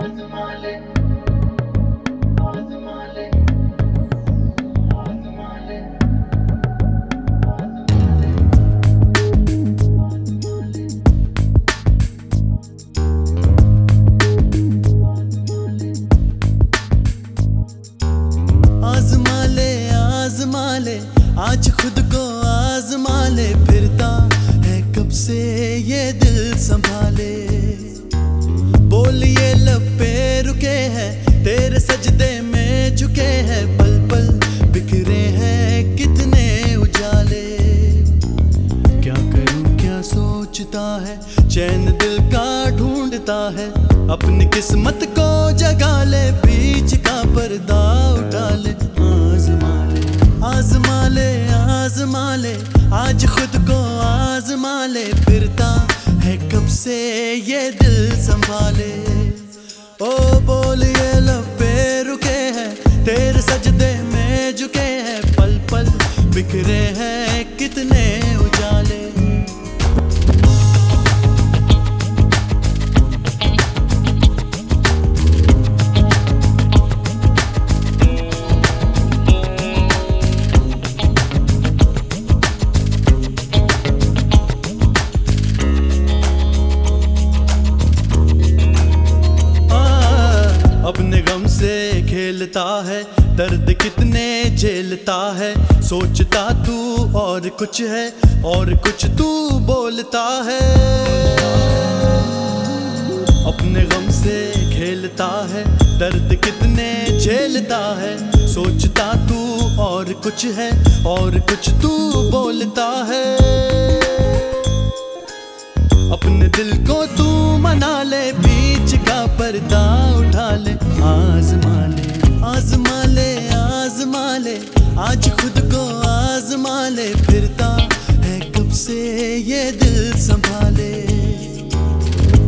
voice in my lips. ढूंढता है। अपनी किस्मत को जगा ले, बीच का पर्दा उठा ले। आजमा ले आजमा ले आजमा ले। आज खुद को आजमा ले। फिरता है कब से ये दिल संभाले। ओ बोलिए खेलता है, दर्द कितने झेलता है। सोचता तू और कुछ है, और कुछ तू बोलता है। अपने गम से खेलता है, दर्द कितने झेलता है। सोचता तू और कुछ है, और कुछ तू बोलता है। अपने दिल को तू मना ले, बीच का पर्दा उठा ले, आजमा ले। आजमा ले आजमा ले, आज खुद को आजमा ले, फिरता है कब से ये दिल संभाले।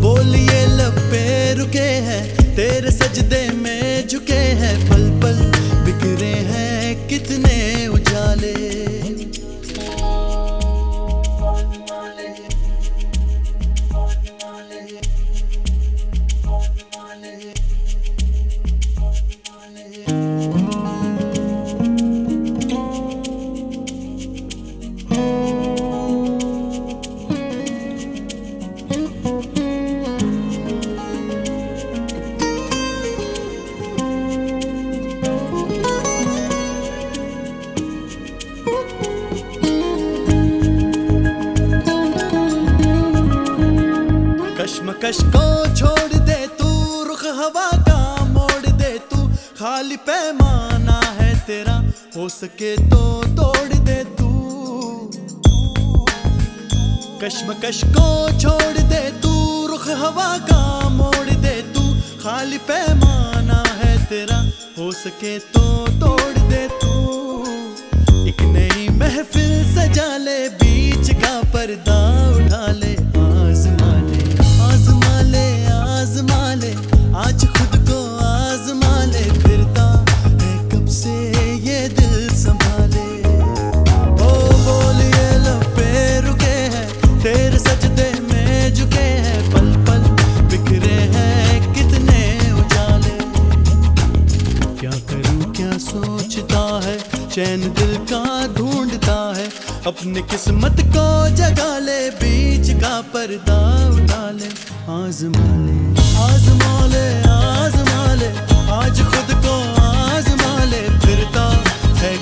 बोलिए लपे रुके हैं, तेरे सजदे में झुके हैं पल पल बिखरे हैं कितने कश्मकश को छोड़ दे तू, रुख हवा का मोड़ दे तू। खाली पैमाना है तेरा, हो सके तो तोड़ दे तू। कश्मकश को छोड़ दे तू, रुख हवा का मोड़ दे तू। खाली पैमाना है तेरा, हो सके तो तोड़ दे तू। चैन दिल का ढूंढता है, अपनी किस्मत को जगा ले, बीच का पर्दा उठा ले। आजमा ले आजमा ले आजमा ले आज खुद को आजमा ले फिरता है